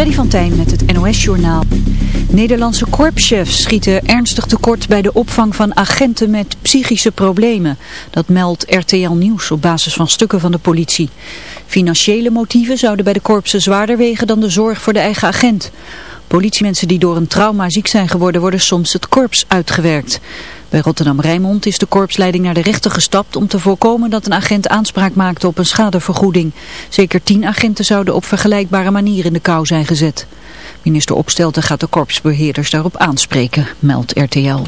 Freddy van Tijn met het NOS-journaal. Nederlandse korpschefs schieten ernstig tekort bij de opvang van agenten met psychische problemen. Dat meldt RTL Nieuws op basis van stukken van de politie. Financiële motieven zouden bij de korpsen zwaarder wegen dan de zorg voor de eigen agent. Politiemensen die door een trauma ziek zijn geworden worden soms het korps uitgewerkt. Bij Rotterdam-Rijnmond is de korpsleiding naar de rechter gestapt om te voorkomen dat een agent aanspraak maakte op een schadevergoeding. Zeker tien agenten zouden op vergelijkbare manier in de kou zijn gezet. Minister Opstelten gaat de korpsbeheerders daarop aanspreken, meldt RTL.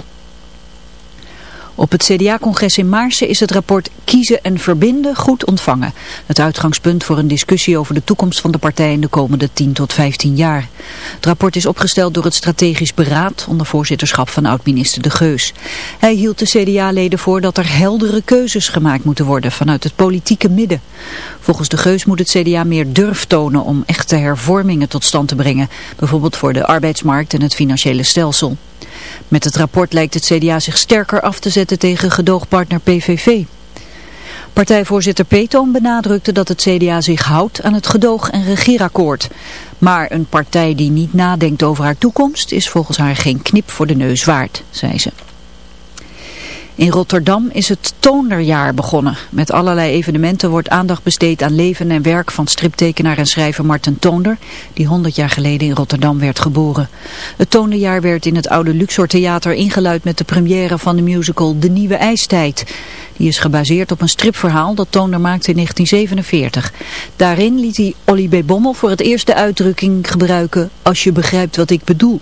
Op het CDA-congres in Maarsen is het rapport Kiezen en Verbinden goed ontvangen. Het uitgangspunt voor een discussie over de toekomst van de partij in de komende 10 tot 15 jaar. Het rapport is opgesteld door het Strategisch Beraad onder voorzitterschap van oud-minister De Geus. Hij hield de CDA-leden voor dat er heldere keuzes gemaakt moeten worden vanuit het politieke midden. Volgens De Geus moet het CDA meer durf tonen om echte hervormingen tot stand te brengen. Bijvoorbeeld voor de arbeidsmarkt en het financiële stelsel. Met het rapport lijkt het CDA zich sterker af te zetten tegen gedoogpartner PVV. Partijvoorzitter Peetoom benadrukte dat het CDA zich houdt aan het gedoog- en regeerakkoord. Maar een partij die niet nadenkt over haar toekomst is volgens haar geen knip voor de neus waard, zei ze. In Rotterdam is het Toonderjaar begonnen. Met allerlei evenementen wordt aandacht besteed aan leven en werk van striptekenaar en schrijver Marten Toonder, die 100 jaar geleden in Rotterdam werd geboren. Het Toonderjaar werd in het oude Luxor Theater ingeluid met de première van de musical De Nieuwe IJstijd. Die is gebaseerd op een stripverhaal dat Toonder maakte in 1947. Daarin liet hij Olly B. Bommel voor het eerst de uitdrukking gebruiken, als je begrijpt wat ik bedoel.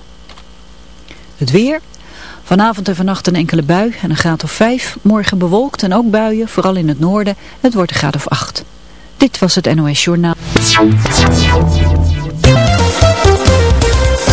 Het weer... Vanavond en vannacht een enkele bui en een graad of 5. Morgen bewolkt en ook buien, vooral in het noorden. Het wordt een graad of 8. Dit was het NOS Journaal.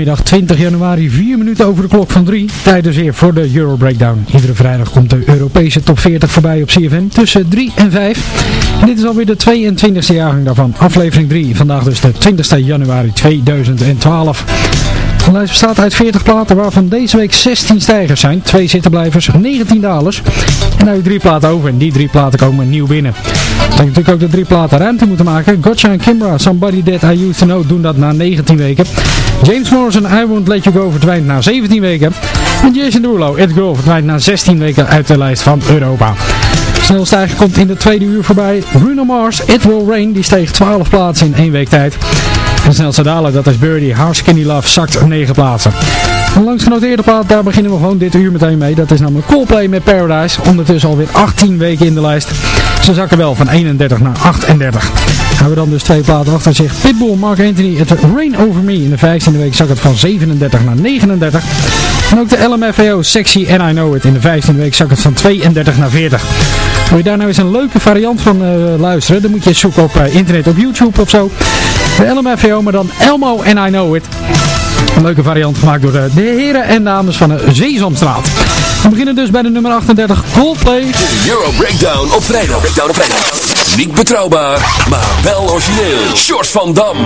Vrijdagmiddag 20 januari, 4 minuten over de klok van 3. Tijd dus weer voor de Euro Breakdown. Iedere vrijdag komt de Europese top 40 voorbij op CFM tussen 3 en 5. En dit is alweer de 22e jaargang daarvan. Aflevering 3. Vandaag dus de 20 januari 2012. De lijst bestaat uit 40 platen waarvan deze week 16 stijgers zijn. 2 zittenblijvers, 19 dalers. En nou je drie platen over en die drie platen komen nieuw binnen. Dat je natuurlijk ook de drie platen ruimte moeten maken. Gotcha en Kimbra, Somebody That I Used To Know doen dat na 19 weken. James Morrison, I Won't Let You Go verdwijnt na 17 weken. En Jason Derulo, It Girl verdwijnt na 16 weken uit de lijst van Europa. Snelstijger komt in de tweede uur voorbij. Bruno Mars, It Will Rain, die steeg 12 plaatsen in één week tijd. En snelste daler, dat is Birdie, Hard Skinny Love, zakt 9 plaatsen. Langs genoteerde plaat, daar beginnen we gewoon dit uur meteen mee. Dat is namelijk Coldplay met Paradise. Ondertussen alweer 18 weken in de lijst. Ze zakken wel van 31 naar 38. Hebben we dan dus twee platen achter zich. Pitbull, Mark Anthony, het Rain Over Me. In de 15e week zak het van 37 naar 39. En ook de LMFAO Sexy and I Know It. In de 15e week zak het van 32 naar 40. Wil je daar nou eens een leuke variant van uh, luisteren? Dan moet je zoeken op uh, internet, op YouTube of zo. De LMFAO, maar dan Elmo and I Know It. Een leuke variant gemaakt door de, de heren en dames van de Zeesamstraat. We beginnen dus bij de nummer 38, Coldplay. De Euro Breakdown op vrijdag. Breakdown op vrijdag. Niet betrouwbaar, maar wel origineel. Short van Dam.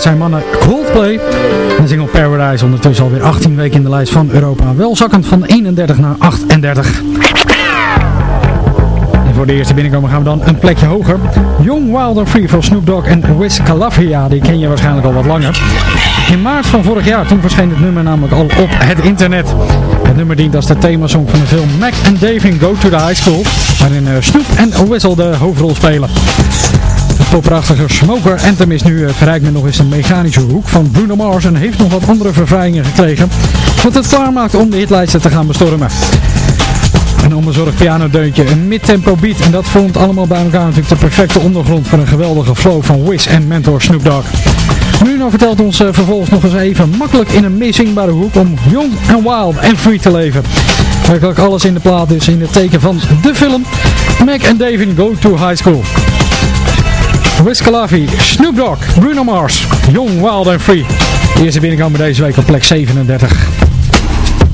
Zijn mannen Coldplay. De single Paradise ondertussen alweer 18 weken in de lijst van Europa. Wel zakkend van 31 naar 38. En voor de eerste binnenkomen gaan we dan een plekje hoger. Young Wilder Free van Snoop Dogg en Wiz Khalifa. Die ken je waarschijnlijk al wat langer. In maart van vorig jaar, toen verscheen het nummer namelijk al op het internet. Het nummer dient als de themasong van de film Mac and Dave in Go to the High School. Waarin uh, Snoop en Whistle de hoofdrol spelen. Popprachtige Smoker Anthem is nu uh, verrijkt met nog eens een mechanische hoek van Bruno Mars en heeft nog wat andere vervrijingen gekregen. Wat het klaarmaakt om de hitlijsten te gaan bestormen. Een onbezorgd pianodeuntje, een mid-tempo beat en dat vormt allemaal bij elkaar natuurlijk de perfecte ondergrond voor een geweldige flow van Wiz en mentor Snoop Dogg. Bruno vertelt ons uh, vervolgens nog eens even makkelijk in een meezingbare hoek om jong en wild en free te leven. Werkelijk alles in de plaat is in het teken van de film Mac and David Go to High School. Wiz Snoop Dogg, Bruno Mars, Young, Wild and Free. De eerste binnenkomen deze week op plek 37.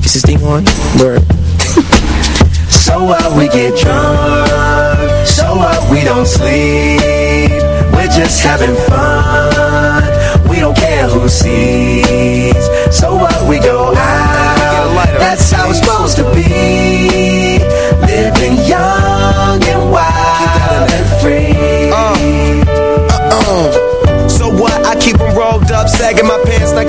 Is this thing on? Word. So what we get drunk, so what we don't sleep, we're just having fun, we don't care who sees, so what we go out, that's how it's supposed to be, living young and wild and free. bag in my pants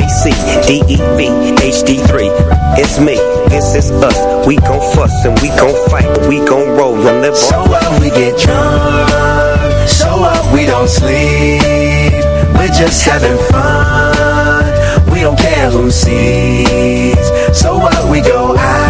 MAC, DEV, HD3. It's me, this is us. We gon' fuss and we gon' fight, we gon' roll and live So on. what we get drunk, so what we don't sleep, we're just having fun, we don't care who sees, so what we go out,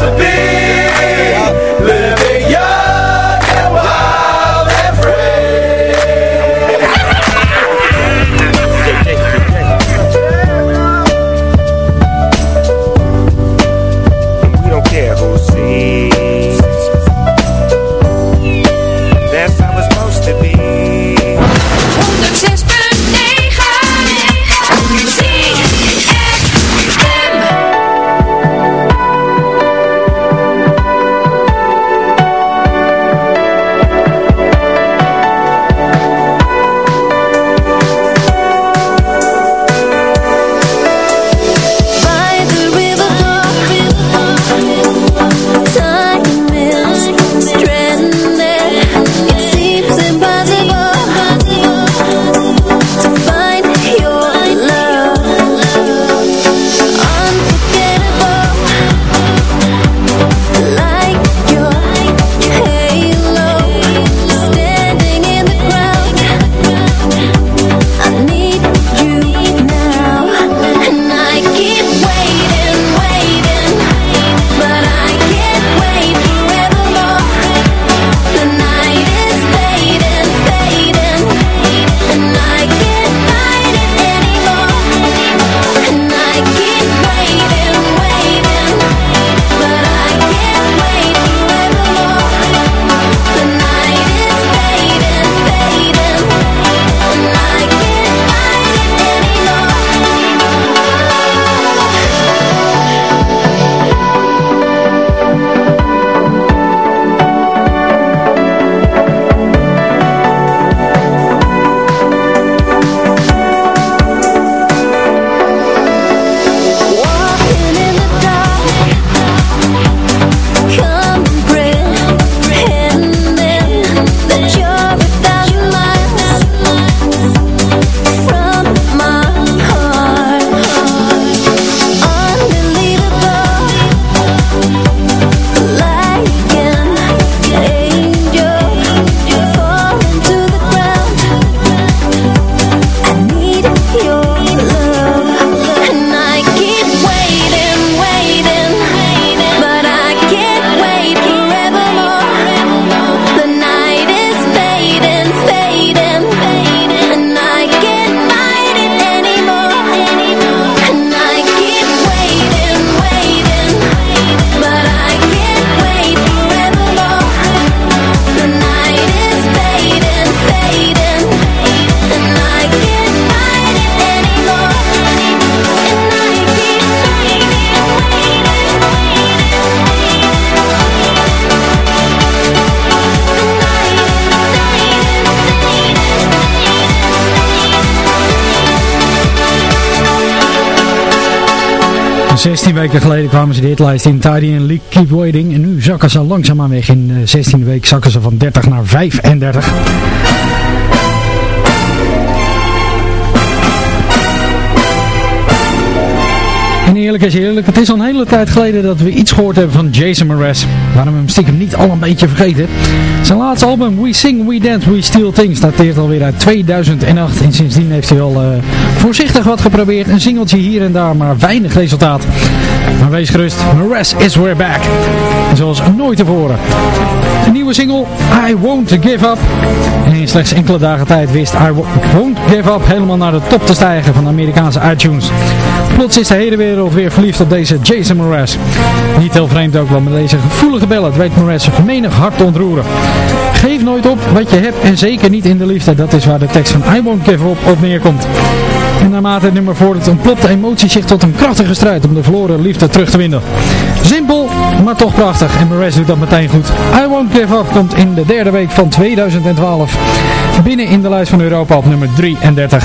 to be, 16 weken geleden kwamen ze de hitlijst in Tidy and Leak Keep Waiting. En nu zakken ze langzaamaan weg. In de 16e week zakken ze van 30 naar 35. Eerlijk is eerlijk, het is al een hele tijd geleden dat we iets gehoord hebben van Jason Mraz. Waarom we hem stiekem niet al een beetje vergeten. Zijn laatste album We Sing, We Dance, We Steal Things dateert alweer uit 2008. En sindsdien heeft hij al uh, voorzichtig wat geprobeerd. Een singeltje hier en daar, maar weinig resultaat. Maar wees gerust, Mraz is weer back. Zoals nooit tevoren. Een nieuwe single, I Won't Give Up. En in slechts enkele dagen tijd wist I Won't Give Up helemaal naar de top te stijgen van de Amerikaanse iTunes. Plots is de hele wereld weer verliefd op deze Jason Mraz. Niet heel vreemd ook, want met deze gevoelige ballad weet Mraz menig hart te ontroeren. Geef nooit op wat je hebt en zeker niet in de liefde. Dat is waar de tekst van I Won't Give Up op neerkomt. En naarmate het nummer voordat ontplopt de emotie zich tot een krachtige strijd om de verloren liefde terug te winnen. Simpel, maar toch prachtig. En Mraz doet dat meteen goed. I Won't Give Up komt in de derde week van 2012 binnen in de lijst van Europa op nummer 33.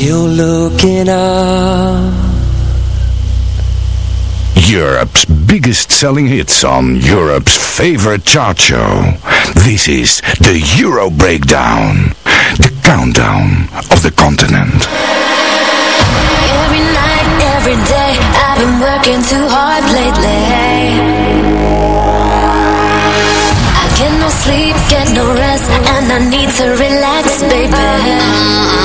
still looking up. Europe's biggest selling hits on Europe's favorite chart show. This is the Euro Breakdown, the countdown of the continent. Every night, every day, I've been working too hard lately. I get no sleep, get no rest, and I need to relax, baby.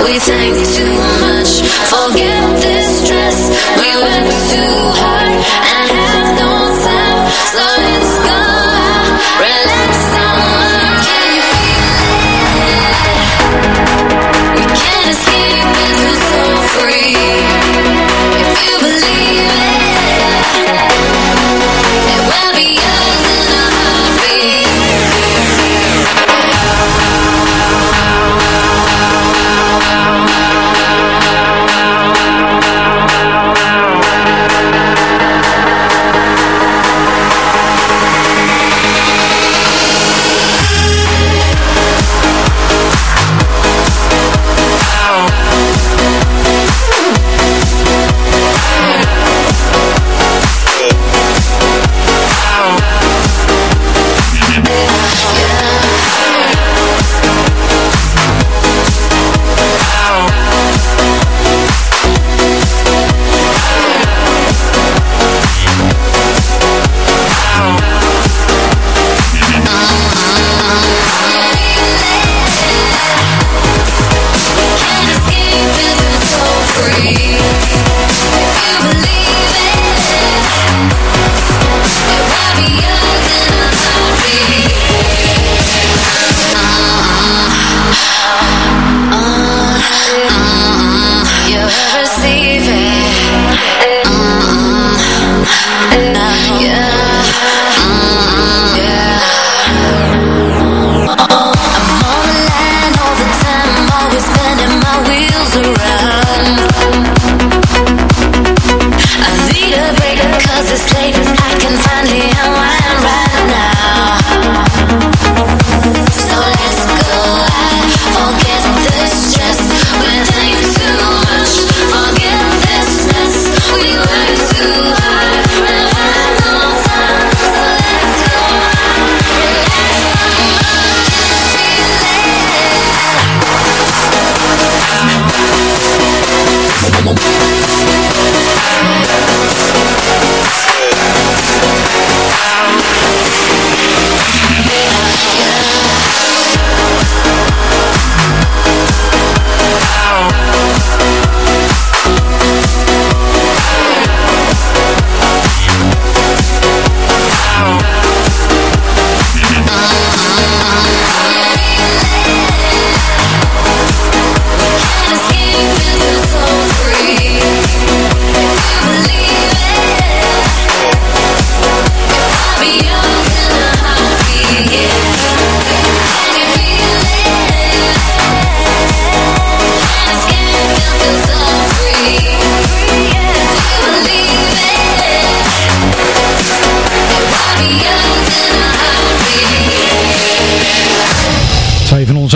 We think too much. Forget this stress, we went too hard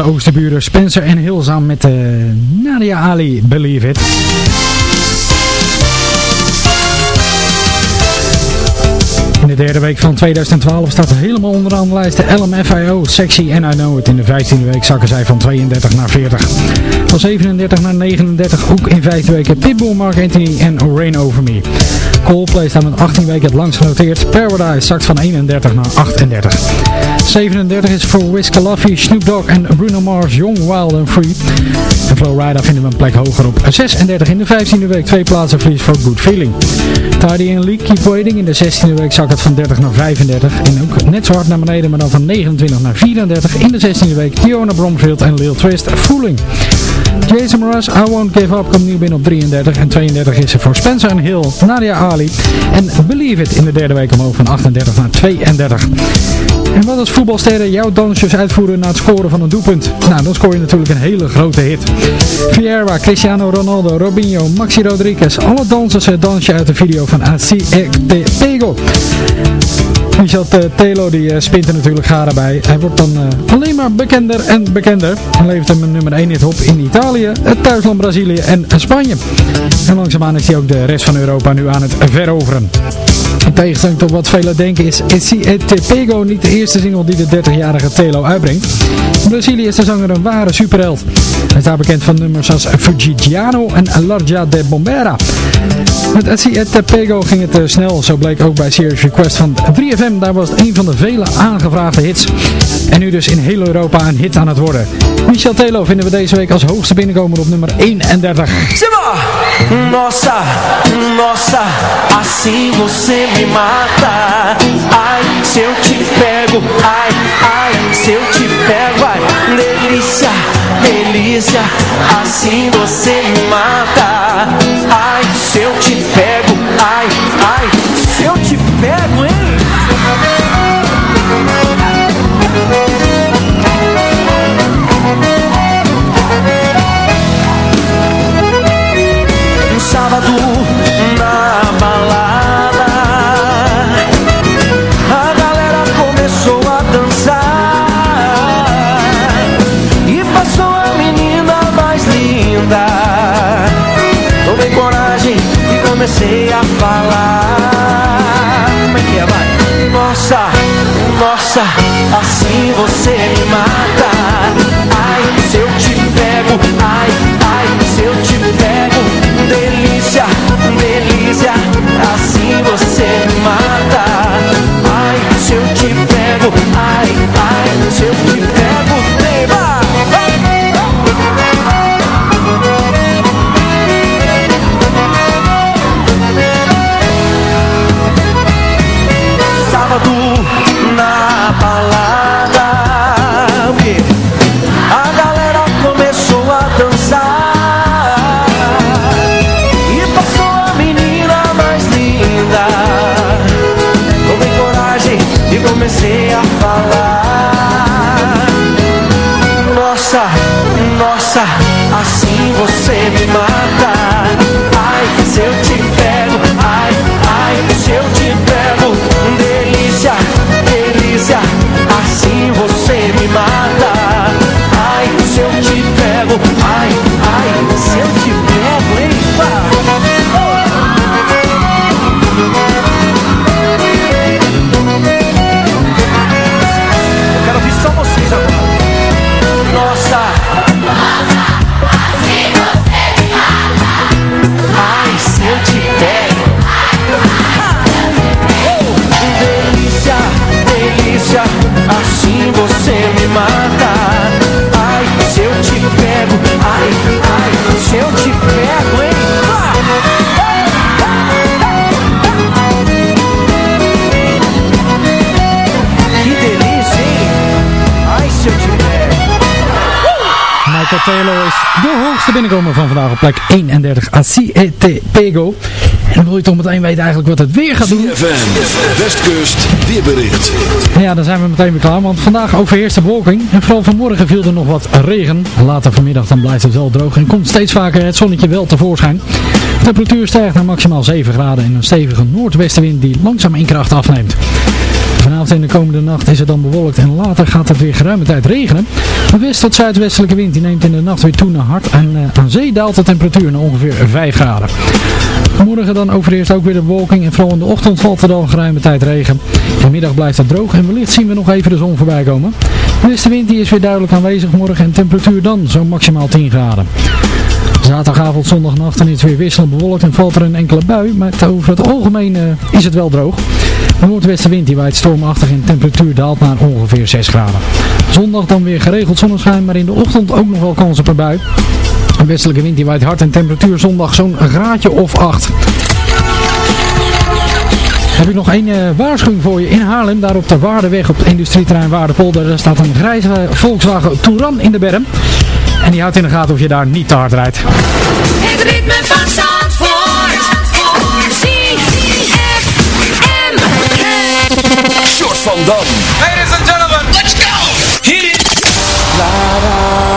oosterburen Spencer en Hill samen met eh, Nadia Ali, Believe It. In de derde week van 2012 staat helemaal onderaan de lijst de LMFIO, Sexy and I Know It. In de 15e week zakken zij van 32 naar 40. Van 37 naar 39, ook in vijfde week Pitbull, Mark Anthony en Rain Over Me. Coldplay staat met 18 weken het langst genoteerd. Paradise zakt van 31 naar 38. 37 is voor Wiz Khalifa, Snoop Dogg en Bruno Mars, Young, Wild and Free. En Flowrider vinden we een plek hoger op 36 in de 15e week. Twee plaatsen verlies voor Good Feeling. Tidy and Leak Keep Waiting. In de 16e week zakt het van 30 naar 35. En ook net zo hard naar beneden, maar dan van 29 naar 34. In de 16e week Diona Bromfield en Lil Twist, Fooling. Jason Mraz, I Won't Give Up, komt nu binnen op 33. En 32 is er voor Spencer en Hill, Nadia Ali. En Believe It in de derde week omhoog van 38 naar 32. En wat als voetbalsterren jouw dansjes uitvoeren na het scoren van een doelpunt? Nou, dan scoor je natuurlijk een hele grote hit. Vieira, Cristiano Ronaldo, Robinho, Maxi Rodriguez. Alle dansers het dansje uit de video van AC Te Michel Telo die uh, spint er natuurlijk garen bij. Hij wordt dan uh, alleen maar bekender en bekender. Hij levert hem nummer 1 hit op in Italië, het thuisland Brazilië en Spanje. En langzaamaan is hij ook de rest van Europa nu aan het veroveren. In tegenstelling tot wat velen denken is Si et Pego niet de eerste single die de 30-jarige Telo uitbrengt. In Brazilië is de zanger een ware superheld. Hij is daar bekend van nummers als Fugigiano en Larga de Bombera. Met Si et Pego ging het uh, snel, zo bleek ook bij Serious Request van 3FM. Daar was het een van de vele aangevraagde hits. En nu dus in heel Europa een hit aan het worden. Michel Telo vinden we deze week als hoogste binnenkomer op nummer 31. Simba! Nossa, nossa, assim você me mata. Ai, se eu te pego, ai, ai, se eu te pego, ai, delícia, delícia, assim você me mata. Ai, se eu te pego, ai, ai, se eu te pego, hein? Michael Taylor is de hoogste binnenkomer van vandaag op plek 31. Asi et Pego. En dan wil je toch meteen weten eigenlijk wat het weer gaat doen. CFM, Westkust, weerbericht. Ja, dan zijn we meteen weer klaar, want vandaag overheerst de bewolking. En vooral vanmorgen viel er nog wat regen. Later vanmiddag dan blijft het wel droog en komt steeds vaker het zonnetje wel tevoorschijn. Temperatuur stijgt naar maximaal 7 graden en een stevige noordwestenwind die langzaam in kracht afneemt. Vanavond en de komende nacht is het dan bewolkt en later gaat het weer geruime tijd regenen. De west- tot zuidwestelijke wind die neemt in de nacht weer toe naar hard en eh, aan zee daalt de temperatuur naar ongeveer 5 graden. Morgen dan overheerst ook weer de bewolking en vooral in de ochtend valt er dan geruime tijd regen. In middag blijft het droog en wellicht zien we nog even de zon voorbij komen. De westenwind die is weer duidelijk aanwezig morgen en temperatuur dan zo'n maximaal 10 graden. Zaterdagavond, zondagnacht dan is weer wisselend bewolkt en valt er een enkele bui, maar over het algemeen eh, is het wel droog. De noordwestenwind die waait stormachtig en de temperatuur daalt naar ongeveer 6 graden. Zondag dan weer geregeld zonneschijn, maar in de ochtend ook nog wel kans op een bui. Een westelijke wind die waait hard en temperatuur zondag zo'n graadje of 8. Heb ik nog één eh, waarschuwing voor je in Haarlem, daar op de Waardeweg op het industrieterrein Waardepolder. Staat een grijze Volkswagen Touran in de berm. En die houdt in de gaten of je daar niet te hard rijdt. Het ritme van Zandvoort. ZFM. Short van Dam. Ladies and gentlemen, let's go. Hit it. when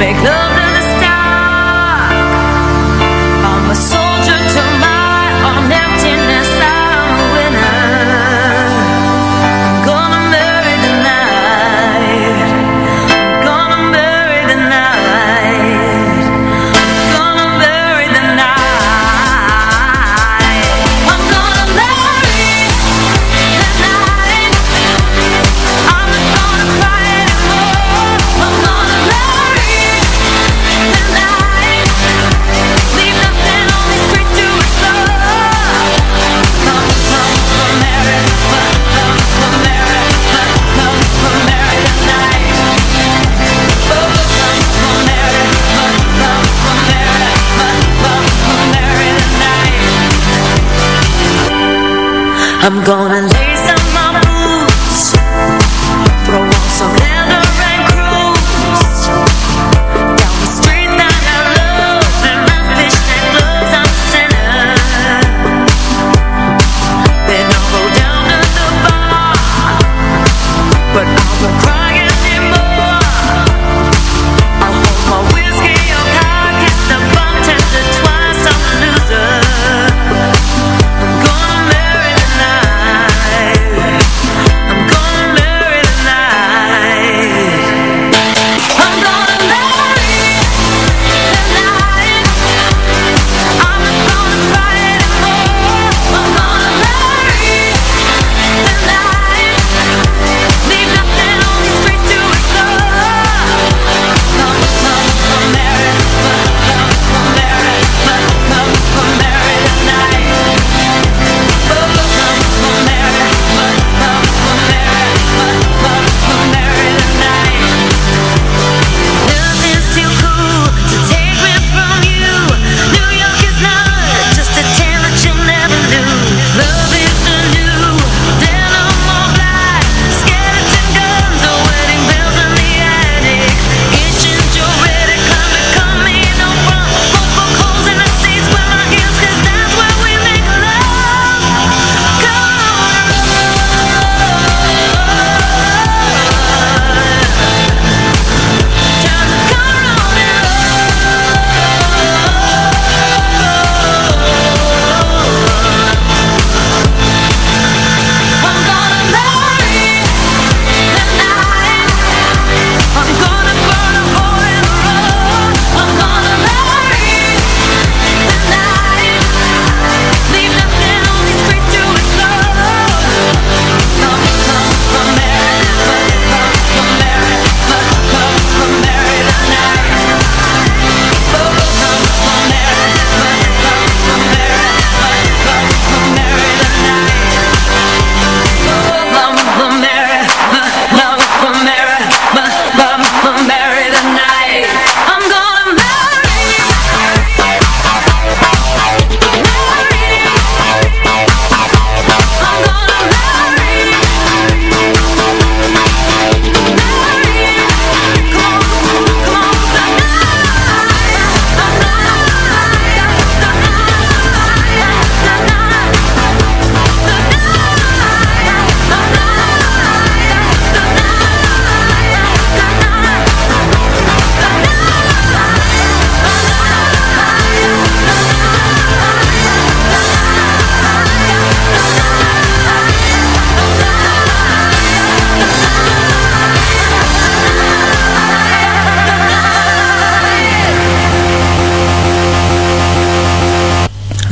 make love I'm gonna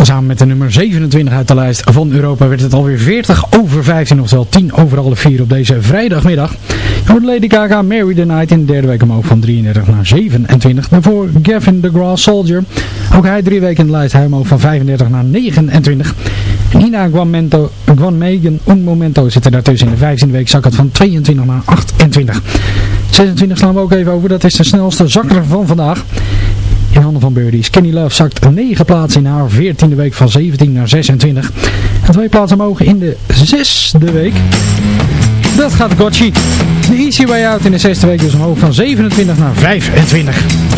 Samen met de nummer 27 uit de lijst van Europa werd het alweer 40 over 15, oftewel 10 over alle 4 op deze vrijdagmiddag. Voor de Lady Gaga, Mary the Night in de derde week omhoog van 33 naar 27. Daarvoor Gavin DeGraw, Soldier. Ook hij drie weken in de lijst, hij omhoog van 35 naar 29. Nina Guanmegen Guan Megan Un Momento zitten daartussen in de 15e week zak het van 22 naar 28. 26 slaan we ook even over, dat is de snelste zakker van vandaag in handen van Birdie. Skinny Love zakt 9 plaatsen in haar 14e week van 17 naar 26. En twee plaatsen omhoog in de 6e week. Dat gaat Gotchi. De Easy Way Out in de 6e week dus omhoog van 27 naar 25.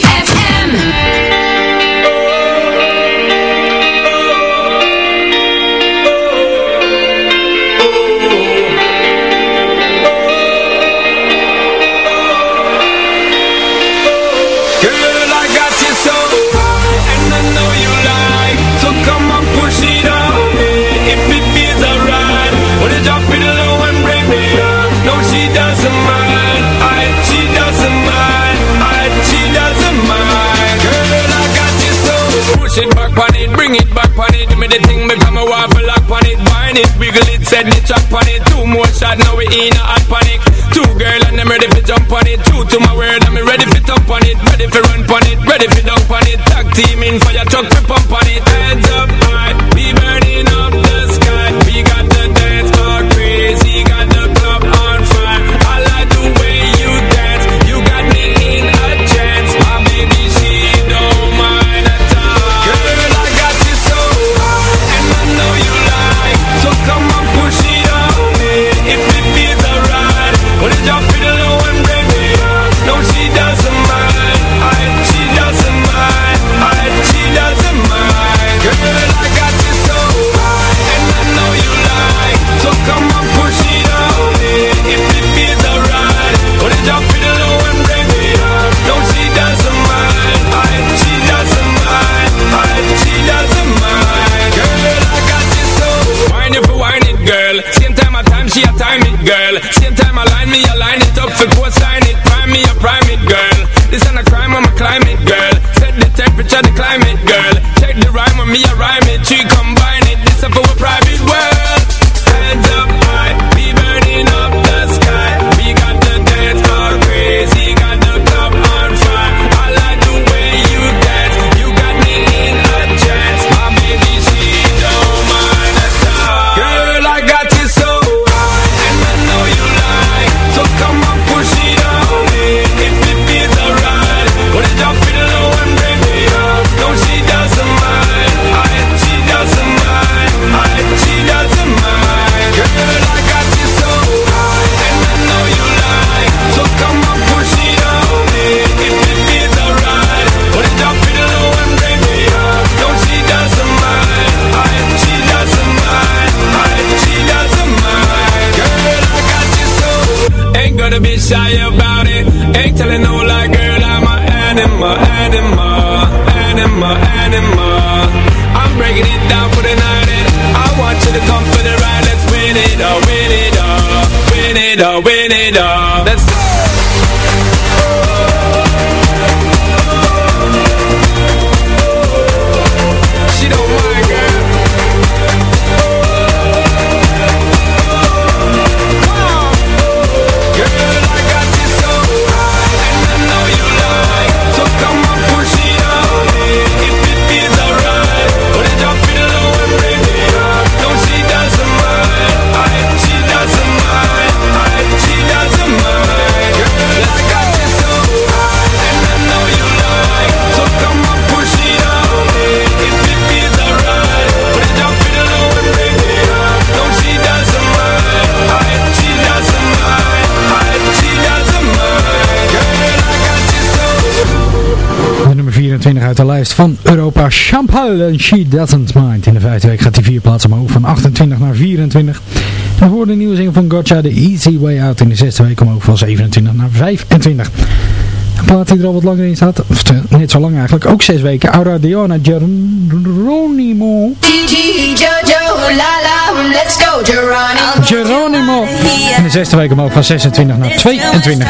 Said the track on it, two more shots. now we in a hot panic. Two girl and I'm ready for jump on it. Two, to my word, I'm ready for jump on it. Ready for run on it, ready for dump on it. Tag team in for fire truck, we pump on it. Gonna be shy about it. Ain't telling no lie, girl, I'm a animal, animal, animal, animal. I'm breaking it down for the night and I want you to come for the ride. Let's win it all, win it all, win it all, win it all. Let's go. Uit de lijst van Europa, Champal en She Doesn't Mind. In de vijfde week gaat die vier plaatsen omhoog van 28 naar 24. En voor de nieuwe zin van Gotcha, The Easy Way Out in de zesde week omhoog van 27 naar 25. Een plaat die er al wat langer in staat, of net zo lang eigenlijk, ook zes weken. Aura Diona Geronimo. Let's go, Geronimo. Geronimo. In de zesde week omhoog van 26 naar 22.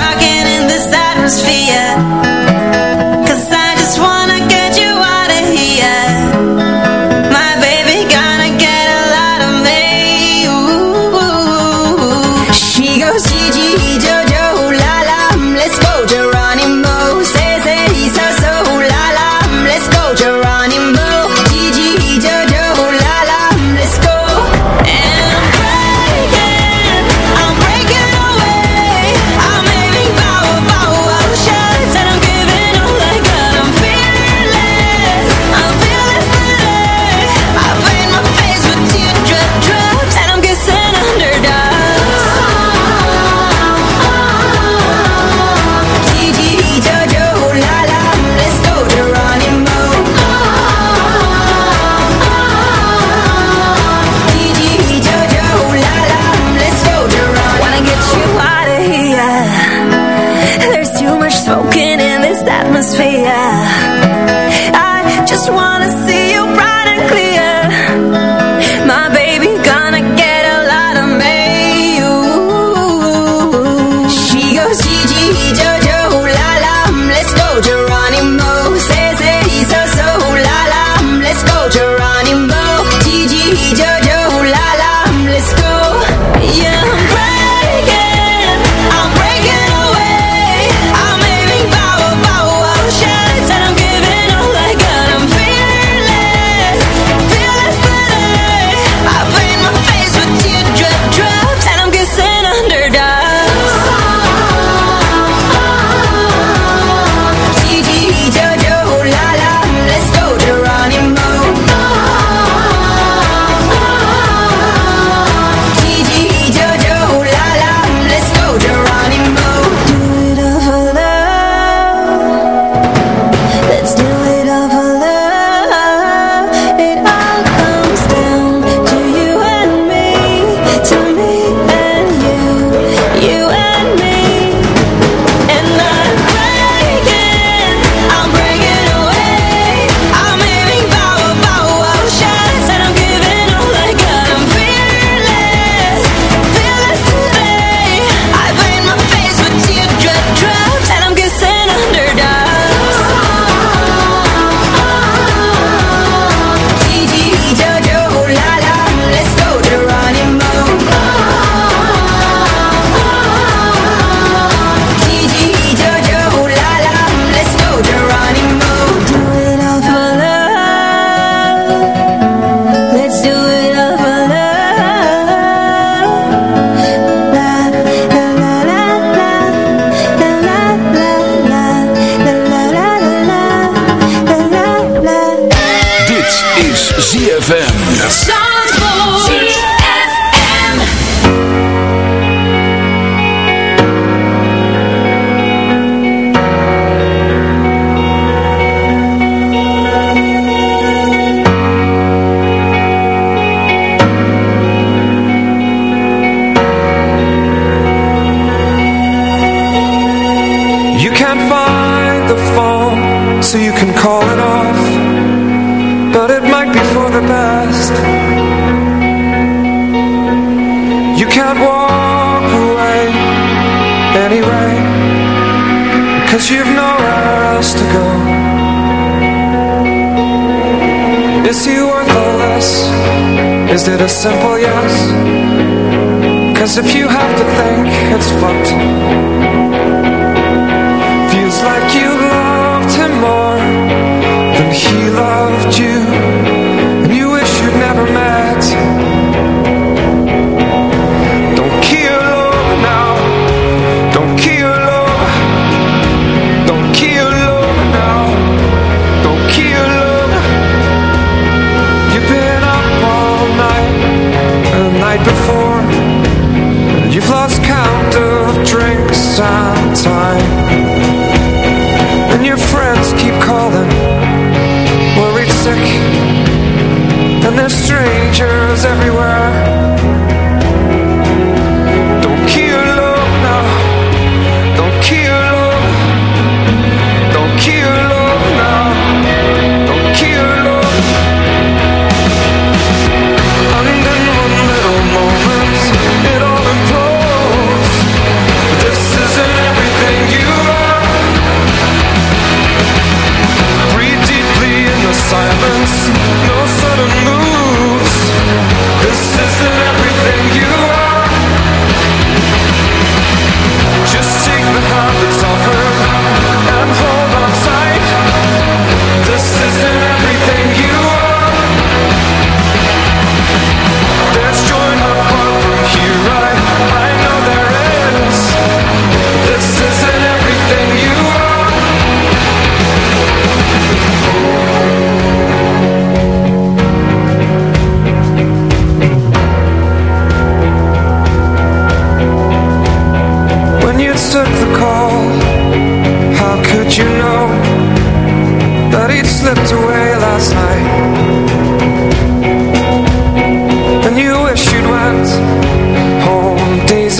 he loved you.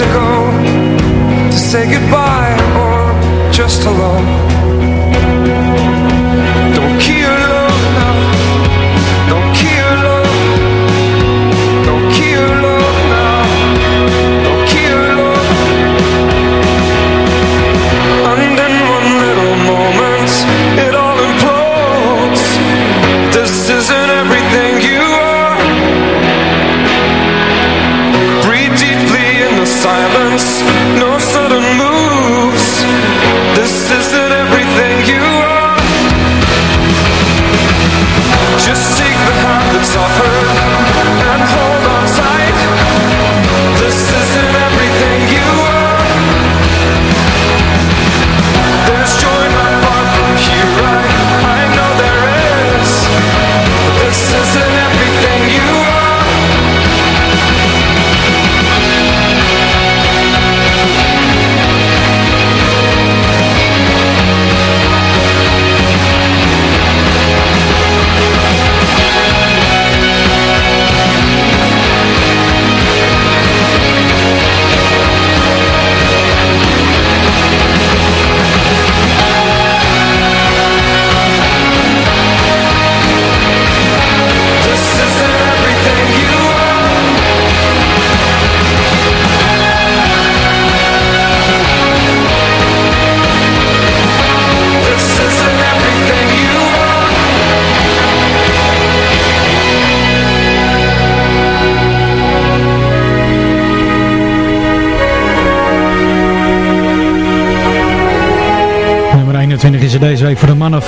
ago to say goodbye or just hello.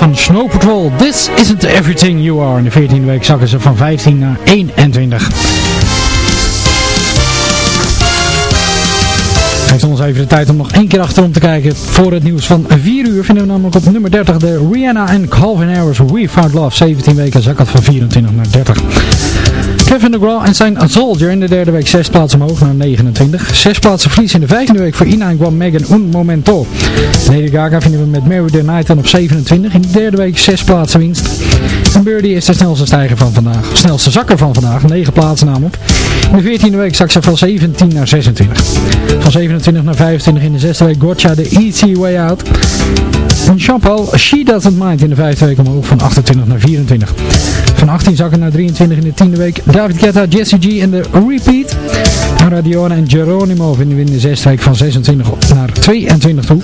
van Snow Patrol. This isn't everything you are. In de 14e week zakken ze van 15 naar 21. Geeft ons even de tijd om nog één keer achterom te kijken. Voor het nieuws van 4 uur vinden we namelijk op nummer 30 de Rihanna en Calvin Harris We Found Love. 17 weken zakken van 24 naar 30. Kevin DeGraw en zijn Soldier in de derde week zes plaatsen omhoog naar 29. Zes plaatsen verlies in de vijfde week voor Ina en Guam Megan Un Momento. Lady Gaga vinden we met Mary the Night dan op 27. In de derde week zes plaatsen winst. En Birdie is de snelste stijger van vandaag. Snelste zakker van vandaag. 9 plaatsen namelijk. In de veertiende week zak ze van 17 naar 26. Van 27 naar 25 in de zesde week Gotcha de Easy Way Out. En Jean-Paul, She Doesn't Mind in de vijfde week omhoog van 28 naar 24. Van 18 zakken naar 23 in de tiende week. David Guetta, Jesse G en de Repeat. Radione en Geronimo vinden we in de zesde week van 26 naar 22 toe.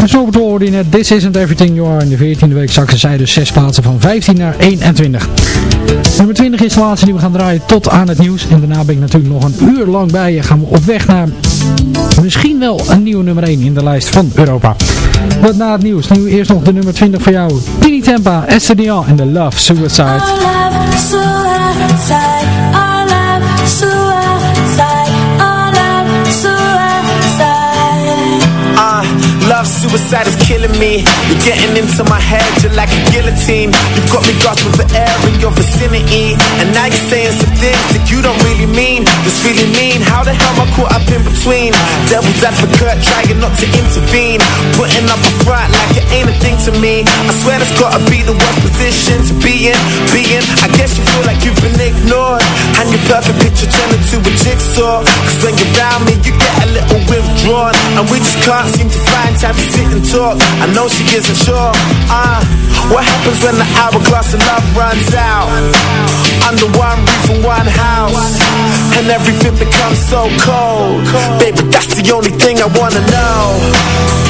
En zo hoorde je net This Isn't Everything You Are. In de 14e week zakken zij dus 6 plaatsen van 15 naar 21. Nummer 20 is de laatste die we gaan draaien tot aan het nieuws. En daarna ben ik natuurlijk nog een uur lang bij je. Gaan we op weg naar misschien wel een nieuwe nummer 1 in de lijst van Europa. Wat na het nieuws. Nu eerst nog de nummer 20 voor jou. Tini Tempa, Esther Dion en The Love Suicide. Uh, love suicide is killing me. You're getting into my head, you're like a guillotine. You've got me gasping for air in your vicinity. And now you're saying some things that you don't really mean. This really mean. How the hell am I caught up in between? Devil's advocate, trying not to intervene. Putting up a front like it ain't a thing to me. I swear that's gotta be the worst position to be in. Being, I guess you feel like you've been ignored. And your perfect picture turned into a jigsaw. Cause when you're around me, you get withdrawn. And we just can't seem to find time to sit and talk. I know she isn't sure. Uh, what happens when the hourglass of love runs out? Under one roof and one house. And everything becomes so cold. Baby, that's the only thing I wanna know.